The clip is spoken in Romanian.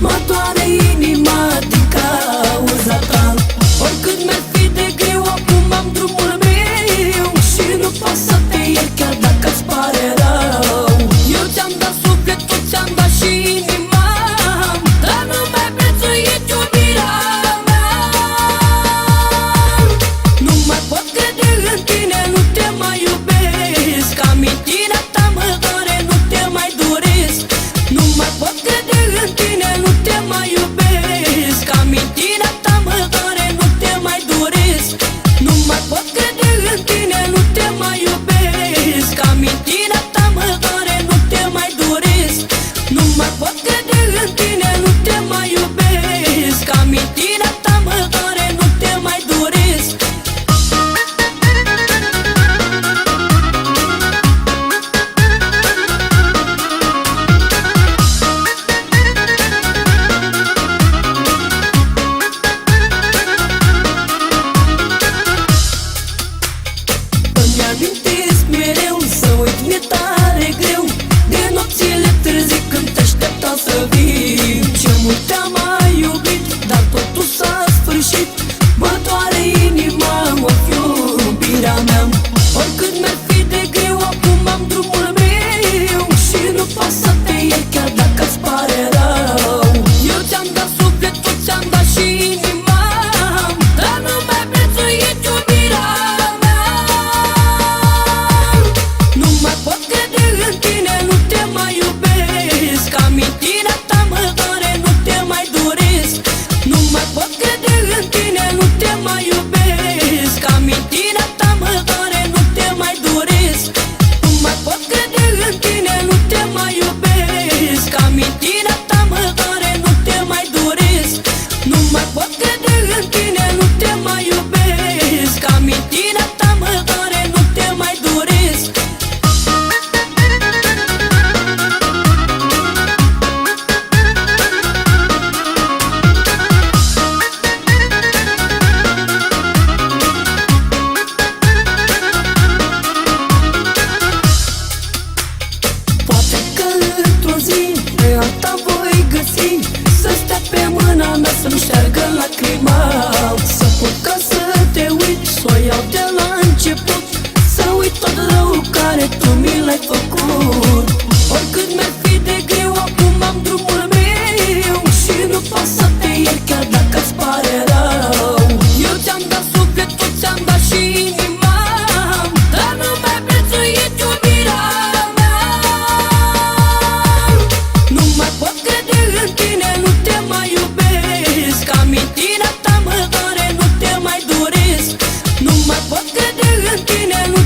Motor grăbit te-am iubit Dar totul s-a sfârșit. Mă inima, mă iubirea mea. Oricât merg mai iubesc. Amintirea ta mă doare, nu te mai doresc. Nu mai pot crede în tine, nu te mai iubesc. Amintirea ta mă doare, nu te mai doresc. Nu mai pot crede în tine puțin Să stea pe mâna mea să-mi șteargă lacrima. Să pot ca să te uit, să o iau de la început Să uit tot răul care tu mi l-ai făcut. 纪念。